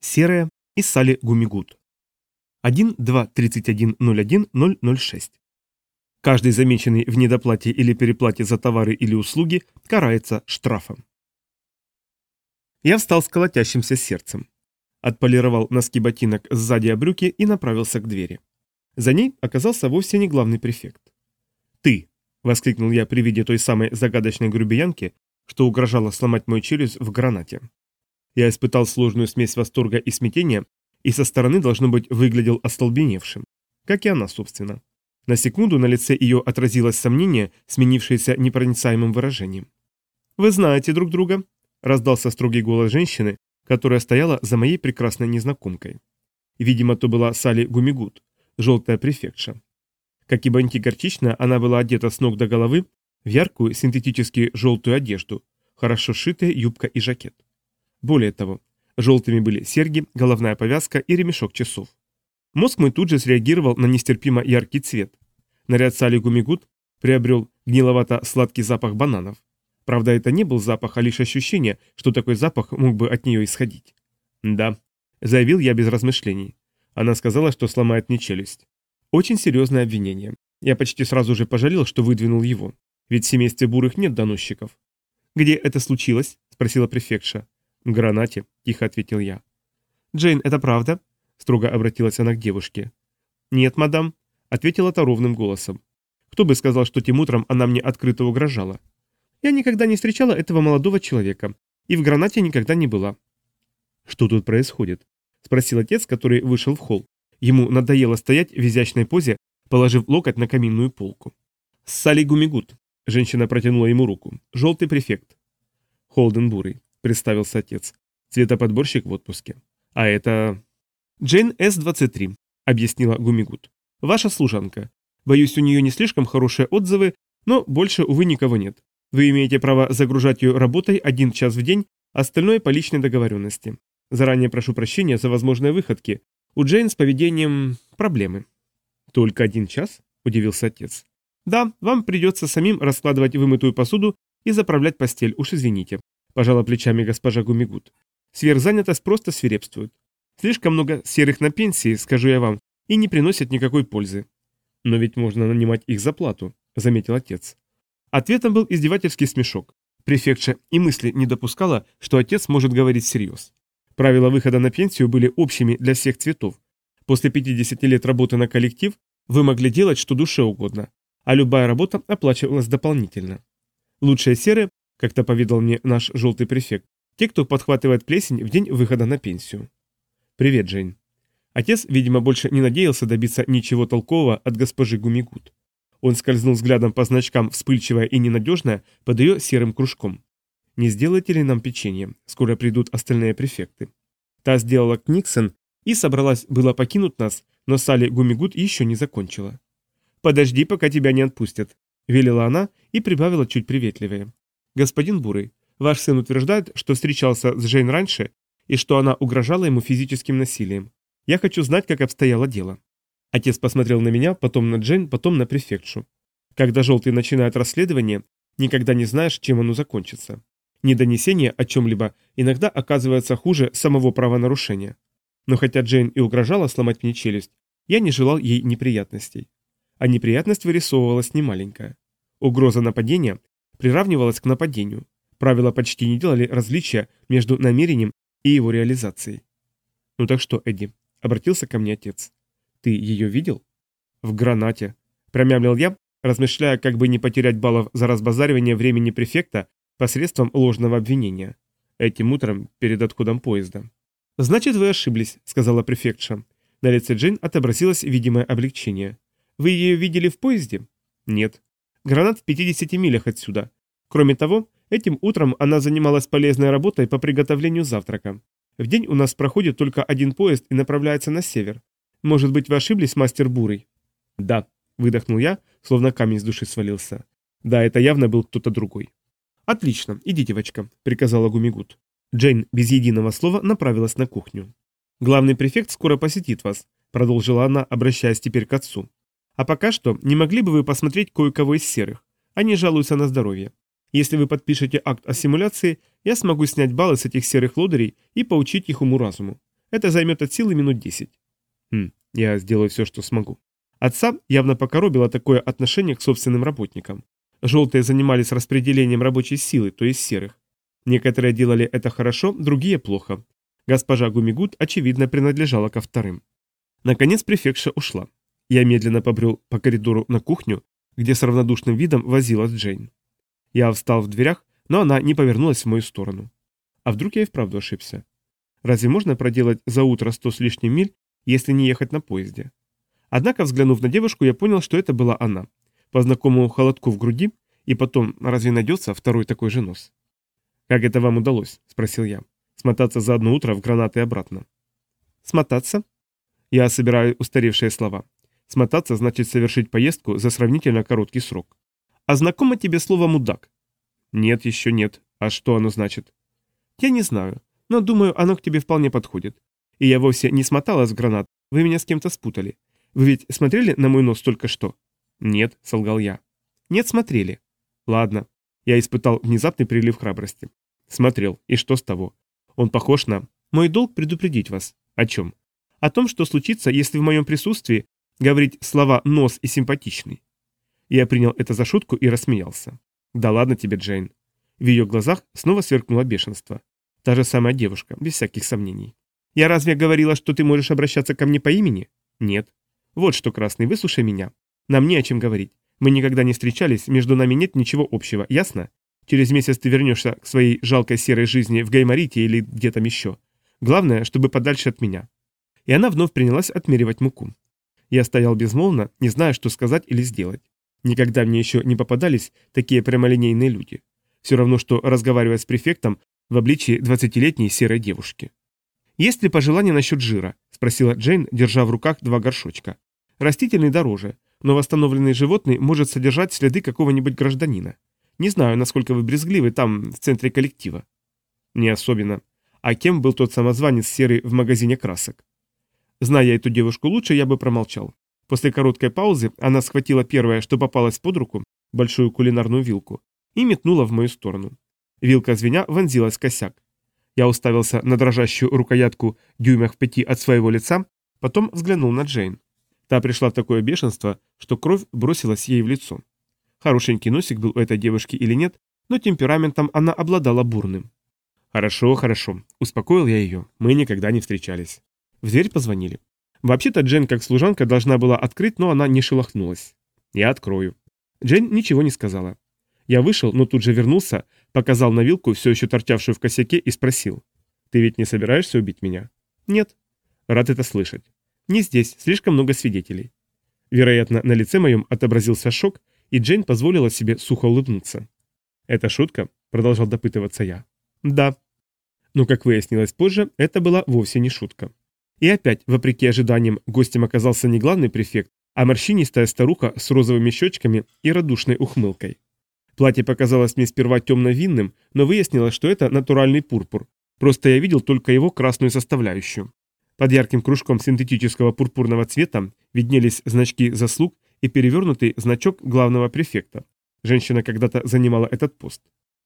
Серая и Сали Гумигут. 1-2-31-01-006. Каждый замеченный в недоплате или переплате за товары или услуги карается штрафом. Я встал с колотящимся сердцем. Отполировал носки ботинок сзади о и направился к двери. За ней оказался вовсе не главный префект. «Ты!» — воскликнул я при виде той самой загадочной грубиянки, что угрожала сломать мою челюсть в гранате. Я испытал сложную смесь восторга и смятения, и со стороны, должно быть, выглядел остолбеневшим. Как и она, собственно. На секунду на лице ее отразилось сомнение, сменившееся непроницаемым выражением. «Вы знаете друг друга?» – раздался строгий голос женщины, которая стояла за моей прекрасной незнакомкой. Видимо, то была Сали Гумигут, желтая префектша. Как и баньки горчичная, она была одета с ног до головы в яркую синтетически желтую одежду, хорошо сшитая юбка и жакет. Более того, желтыми были серьги, головная повязка и ремешок часов. Мозг мой тут же среагировал на нестерпимо яркий цвет. Наряд Сали Гумигут приобрел гниловато-сладкий запах бананов. Правда, это не был запах, а лишь ощущение, что такой запах мог бы от нее исходить. «Да», — заявил я без размышлений. Она сказала, что сломает мне челюсть. Очень серьезное обвинение. Я почти сразу же пожалел, что выдвинул его. Ведь в семействе бурых нет доносчиков. «Где это случилось?» — спросила префектша. «В гранате», — тихо ответил я. «Джейн, это правда?» — строго обратилась она к девушке. «Нет, мадам», — ответила та ровным голосом. «Кто бы сказал, что тем утром она мне открыто угрожала? Я никогда не встречала этого молодого человека, и в гранате никогда не была». «Что тут происходит?» — спросил отец, который вышел в холл. Ему надоело стоять в изящной позе, положив локоть на каминную полку. «Салли Гумигут», — женщина протянула ему руку. «Желтый префект». «Холден Бурый», — представился отец. «Цветоподборщик в отпуске». «А это...» «Джейн С-23», — объяснила Гумигут. «Ваша служанка. Боюсь, у нее не слишком хорошие отзывы, но больше, увы, никого нет. Вы имеете право загружать ее работой один час в день, остальное по личной договоренности. Заранее прошу прощения за возможные выходки. У Джейн с поведением проблемы». «Только один час?» – удивился отец. «Да, вам придется самим раскладывать вымытую посуду и заправлять постель, уж извините. – пожала плечами госпожа Гумигут. «Сверхзанятость просто свирепствует. Слишком много серых на пенсии, скажу я вам, и не приносят никакой пользы». «Но ведь можно нанимать их за плату», – заметил отец. Ответом был издевательский смешок. Префектша и мысли не допускала, что отец может говорить всерьез. Правила выхода на пенсию были общими для всех цветов. После 50 лет работы на коллектив вы могли делать что душе угодно, а любая работа оплачивалась дополнительно. Лучшие серые как-то поведал мне наш желтый префект, те, кто подхватывает плесень в день выхода на пенсию. Привет, Джейн. Отец, видимо, больше не надеялся добиться ничего толкового от госпожи Гумигут. Он скользнул взглядом по значкам вспыльчивая и ненадежная под ее серым кружком. Не сделаете ли нам печенье? Скоро придут остальные префекты. Та сделала Книксон и собралась было покинуть нас, но Салли Гумигут еще не закончила. «Подожди, пока тебя не отпустят», — велела она и прибавила чуть приветливее. «Господин Бурый, ваш сын утверждает, что встречался с Джейн раньше и что она угрожала ему физическим насилием. Я хочу знать, как обстояло дело». Отец посмотрел на меня, потом на Джейн, потом на префектшу. Когда желтый начинает расследование, никогда не знаешь, чем оно закончится. Недонесение о чем-либо иногда оказывается хуже самого правонарушения. Но хотя Джейн и угрожала сломать мне челюсть, я не желал ей неприятностей. А неприятность вырисовывалась немаленькая. Угроза нападения приравнивалось к нападению. Правила почти не делали различия между намерением и его реализацией. «Ну так что, Эдди?» — обратился ко мне отец. «Ты ее видел?» «В гранате», — промямлил я, размышляя, как бы не потерять баллов за разбазаривание времени префекта посредством ложного обвинения. Этим утром перед отходом поезда. «Значит, вы ошиблись», — сказала префектша. На лице Джейн отобразилось видимое облегчение. «Вы ее видели в поезде?» «Нет». Гранат в 50 милях отсюда. Кроме того, этим утром она занималась полезной работой по приготовлению завтрака. В день у нас проходит только один поезд и направляется на север. Может быть, вы ошиблись, мастер Бурый? Да, выдохнул я, словно камень с души свалился. Да, это явно был кто-то другой. Отлично, иди, девочка, приказала Гумигут. Джейн без единого слова направилась на кухню. Главный префект скоро посетит вас, продолжила она, обращаясь теперь к отцу. А пока что, не могли бы вы посмотреть кое-кого из серых? Они жалуются на здоровье. Если вы подпишете акт о симуляции, я смогу снять баллы с этих серых лодырей и поучить их уму-разуму. Это займет от силы минут десять. Хм, я сделаю все, что смогу. Отца явно покоробило такое отношение к собственным работникам. Желтые занимались распределением рабочей силы, то есть серых. Некоторые делали это хорошо, другие плохо. Госпожа Гумигут, очевидно, принадлежала ко вторым. Наконец префектша ушла. Я медленно побрел по коридору на кухню, где с равнодушным видом возилась Джейн. Я встал в дверях, но она не повернулась в мою сторону. А вдруг я и вправду ошибся? Разве можно проделать за утро сто с лишним миль, если не ехать на поезде? Однако, взглянув на девушку, я понял, что это была она. По знакомому холодку в груди, и потом, разве найдется второй такой же нос? «Как это вам удалось?» – спросил я. «Смотаться за одно утро в гранаты обратно». «Смотаться?» Я собираю устаревшие слова. «Смотаться значит совершить поездку за сравнительно короткий срок». «А знакомо тебе слово «мудак»?» «Нет, еще нет. А что оно значит?» «Я не знаю, но думаю, оно к тебе вполне подходит. И я вовсе не смоталась в гранат, вы меня с кем-то спутали. Вы ведь смотрели на мой нос только что?» «Нет», — солгал я. «Нет, смотрели». «Ладно». Я испытал внезапный прилив храбрости. Смотрел. И что с того? Он похож на... Мой долг предупредить вас. О чем? О том, что случится, если в моем присутствии говорить слова «нос» и «симпатичный». Я принял это за шутку и рассмеялся. «Да ладно тебе, Джейн». В ее глазах снова сверкнуло бешенство. Та же самая девушка, без всяких сомнений. «Я разве говорила, что ты можешь обращаться ко мне по имени?» «Нет». «Вот что, Красный, выслушай меня. Нам не о чем говорить. Мы никогда не встречались, между нами нет ничего общего, ясно? Через месяц ты вернешься к своей жалкой серой жизни в Гаймарите или где там еще. Главное, чтобы подальше от меня». И она вновь принялась отмеривать муку. Я стоял безмолвно, не зная, что сказать или сделать. Никогда мне еще не попадались такие прямолинейные люди. Все равно, что разговаривать с префектом в обличии двадцатилетней серой девушки. «Есть ли пожелания насчет жира?» – спросила Джейн, держа в руках два горшочка. «Растительный дороже, но восстановленный животный может содержать следы какого-нибудь гражданина. Не знаю, насколько вы брезгливы там, в центре коллектива». «Не особенно. А кем был тот самозванец серый в магазине красок?» Зная эту девушку лучше, я бы промолчал. После короткой паузы она схватила первое, что попалось под руку, большую кулинарную вилку, и метнула в мою сторону. Вилка звеня вонзилась в косяк. Я уставился на дрожащую рукоятку дюймах пяти от своего лица, потом взглянул на Джейн. Та пришла в такое бешенство, что кровь бросилась ей в лицо. Хорошенький носик был у этой девушки или нет, но темпераментом она обладала бурным. «Хорошо, хорошо», — успокоил я ее, мы никогда не встречались. В дверь позвонили. Вообще-то Джейн как служанка должна была открыть, но она не шелохнулась. «Я открою». Джейн ничего не сказала. Я вышел, но тут же вернулся, показал на вилку, все еще торчавшую в косяке, и спросил. «Ты ведь не собираешься убить меня?» «Нет». «Рад это слышать». Не здесь, слишком много свидетелей. Вероятно, на лице моем отобразился шок, и Джейн позволила себе сухо улыбнуться. «Это шутка?» – продолжал допытываться я. «Да». Но, как выяснилось позже, это была вовсе не шутка. И опять, вопреки ожиданиям, гостем оказался не главный префект, а морщинистая старуха с розовыми щечками и радушной ухмылкой. Платье показалось мне сперва темно-винным, но выяснилось, что это натуральный пурпур. Просто я видел только его красную составляющую. Под ярким кружком синтетического пурпурного цвета виднелись значки заслуг и перевернутый значок главного префекта. Женщина когда-то занимала этот пост.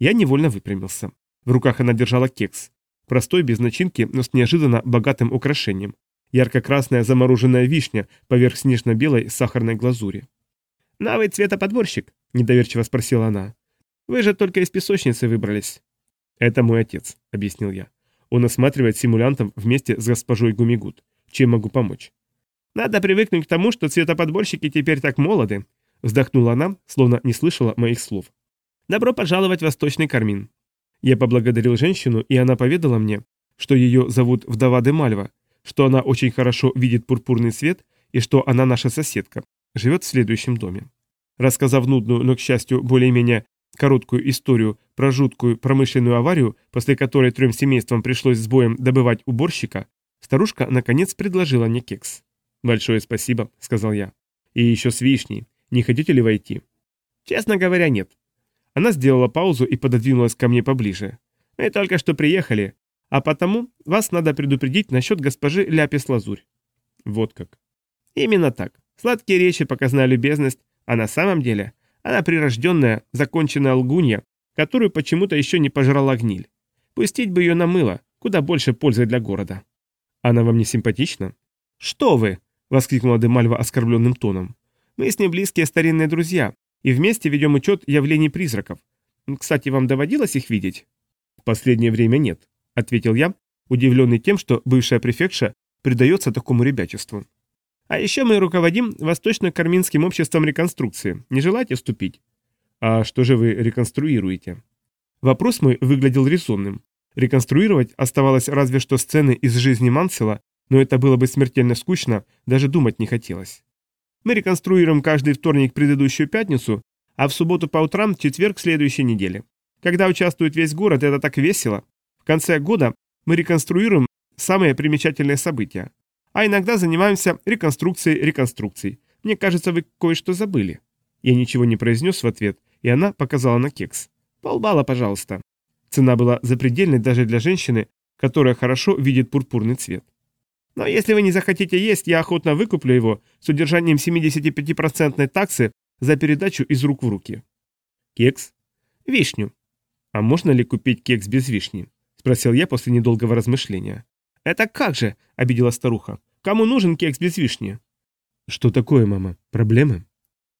Я невольно выпрямился. В руках она держала кекс. Простой, без начинки, но с неожиданно богатым украшением. Ярко-красная замороженная вишня поверх снежно-белой сахарной глазури. «Новый цветоподборщик?» – недоверчиво спросила она. «Вы же только из песочницы выбрались». «Это мой отец», – объяснил я. Он осматривает симулянтов вместе с госпожой Гумигут. Чем могу помочь? Надо привыкнуть к тому, что цветоподборщики теперь так молоды, вздохнула она, словно не слышала моих слов. Добро пожаловать в Восточный Кармин. Я поблагодарил женщину, и она поведала мне, что ее зовут вдова де Мальва, что она очень хорошо видит пурпурный свет и что она наша соседка, живет в следующем доме. Рассказав нудную, но, к счастью, более-менее короткую историю про жуткую промышленную аварию, после которой трем семействам пришлось с боем добывать уборщика, старушка наконец предложила мне кекс. «Большое спасибо», — сказал я. «И еще с вишней. Не хотите ли войти?» «Честно говоря, нет». Она сделала паузу и пододвинулась ко мне поближе. «Мы только что приехали, а потому вас надо предупредить насчет госпожи Ляпис-Лазурь». «Вот как». «Именно так. Сладкие речи, показная любезность, а на самом деле она прирожденная, законченная лгунья, которую почему-то еще не пожрала гниль. Пустить бы ее на мыло, куда больше пользы для города. Она вам не симпатична? Что вы? Воскликнула Демальва оскорбленным тоном. Мы с ней близкие старинные друзья, и вместе ведем учет явлений призраков. Кстати, вам доводилось их видеть? В последнее время нет, ответил я, удивленный тем, что бывшая префектша предается такому ребячеству. А еще мы руководим Восточно-Карминским обществом реконструкции. Не желаете вступить? А что же вы реконструируете? Вопрос мой выглядел резонным. Реконструировать оставалось разве что сцены из жизни Мансела, но это было бы смертельно скучно, даже думать не хотелось. Мы реконструируем каждый вторник предыдущую пятницу, а в субботу по утрам четверг следующей недели. Когда участвует весь город, это так весело. В конце года мы реконструируем самые примечательные события. А иногда занимаемся реконструкцией реконструкций. Мне кажется, вы кое-что забыли. Я ничего не произнес в ответ, и она показала на кекс. Полбала, пожалуйста. Цена была запредельной даже для женщины, которая хорошо видит пурпурный цвет. Но если вы не захотите есть, я охотно выкуплю его с удержанием 75% таксы за передачу из рук в руки. Кекс? Вишню. А можно ли купить кекс без вишни? Спросил я после недолгого размышления. Это как же? Обидела старуха. Кому нужен кекс без вишни? Что такое, мама? Проблемы?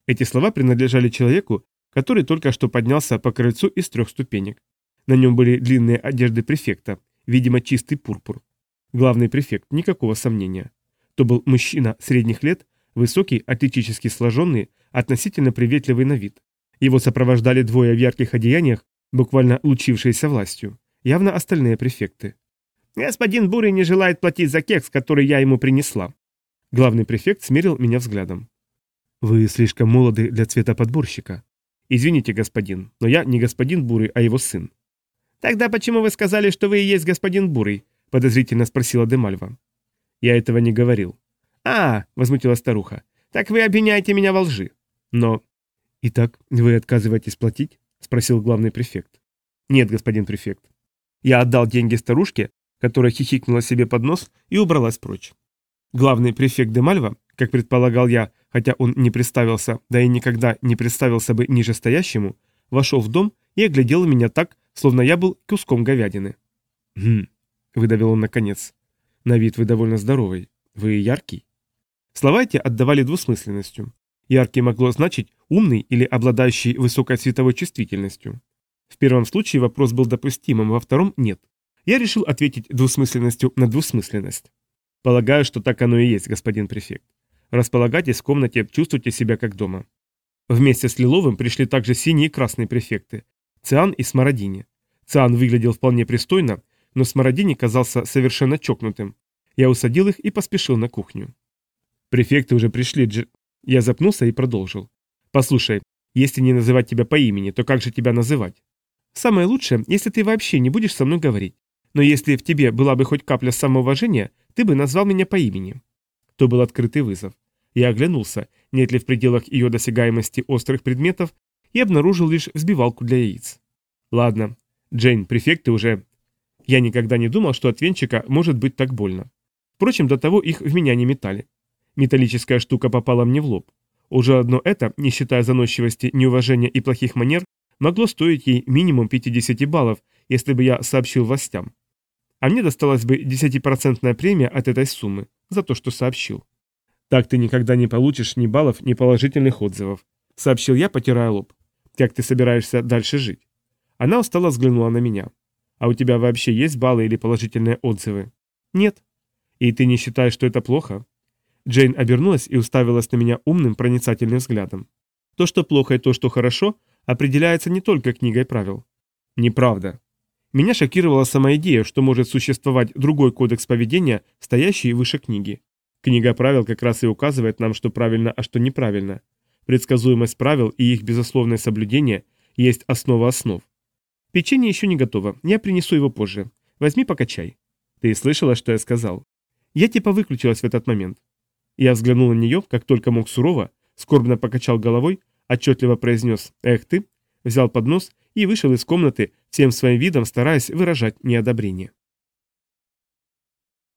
Эти слова принадлежали человеку, который только что поднялся по крыльцу из трех ступенек. На нем были длинные одежды префекта, видимо, чистый пурпур. Главный префект, никакого сомнения. То был мужчина средних лет, высокий, атлетически сложенный, относительно приветливый на вид. Его сопровождали двое в ярких одеяниях, буквально лучившиеся властью. Явно остальные префекты. «Господин Бурый не желает платить за кекс, который я ему принесла». Главный префект смерил меня взглядом. «Вы слишком молоды для цвета подборщика. Извините, господин, но я не господин Бурый, а его сын». «Тогда почему вы сказали, что вы и есть господин Бурый?» — подозрительно спросила Демальва. «Я этого не говорил». «А, — возмутилась старуха, — так вы обвиняете меня во лжи». «Но...» «Итак, вы отказываетесь платить?» — спросил главный префект. «Нет, господин префект. Я отдал деньги старушке, которая хихикнула себе под нос и убралась прочь. Главный префект Демальва, как предполагал я, хотя он не представился, да и никогда не представился бы ниже стоящему, вошел в дом и оглядел меня так, словно я был куском говядины. «Хм, выдавил он наконец. «На вид вы довольно здоровый. Вы яркий». Слова эти отдавали двусмысленностью. Яркий могло значить умный или обладающий высокой световой чувствительностью. В первом случае вопрос был допустимым, во втором – нет. Я решил ответить двусмысленностью на двусмысленность. Полагаю, что так оно и есть, господин префект. Располагайтесь в комнате, чувствуйте себя как дома. Вместе с Лиловым пришли также синие и красные префекты – Циан и Смородини. Циан выглядел вполне пристойно, но Смородини казался совершенно чокнутым. Я усадил их и поспешил на кухню. Префекты уже пришли, Дж... Я запнулся и продолжил. Послушай, если не называть тебя по имени, то как же тебя называть? Самое лучшее, если ты вообще не будешь со мной говорить. Но если в тебе была бы хоть капля самоуважения, ты бы назвал меня по имени. То был открытый вызов. Я оглянулся, нет ли в пределах ее досягаемости острых предметов, и обнаружил лишь взбивалку для яиц. Ладно, Джейн, префекты уже я никогда не думал, что от венчика может быть так больно. Впрочем, до того их в меня не метали. Металлическая штука попала мне в лоб. Уже одно это, не считая заносчивости, неуважения и плохих манер, могло стоить ей минимум 50 баллов, если бы я сообщил властям. А мне досталась бы 10% премия от этой суммы за то, что сообщил. «Так ты никогда не получишь ни баллов, ни положительных отзывов», — сообщил я, потирая лоб. «Как ты собираешься дальше жить?» Она устало взглянула на меня. А у тебя вообще есть баллы или положительные отзывы? Нет. И ты не считаешь, что это плохо? Джейн обернулась и уставилась на меня умным, проницательным взглядом. То, что плохо и то, что хорошо, определяется не только книгой правил. Неправда. Меня шокировала сама идея, что может существовать другой кодекс поведения, стоящий выше книги. Книга правил как раз и указывает нам, что правильно, а что неправильно. Предсказуемость правил и их безусловное соблюдение есть основа основ. Печенье еще не готово, я принесу его позже. Возьми пока чай. Ты слышала, что я сказал? Я типа выключилась в этот момент. Я взглянул на нее, как только мог сурово, скорбно покачал головой, отчетливо произнес «Эх ты», взял поднос и вышел из комнаты, всем своим видом стараясь выражать неодобрение.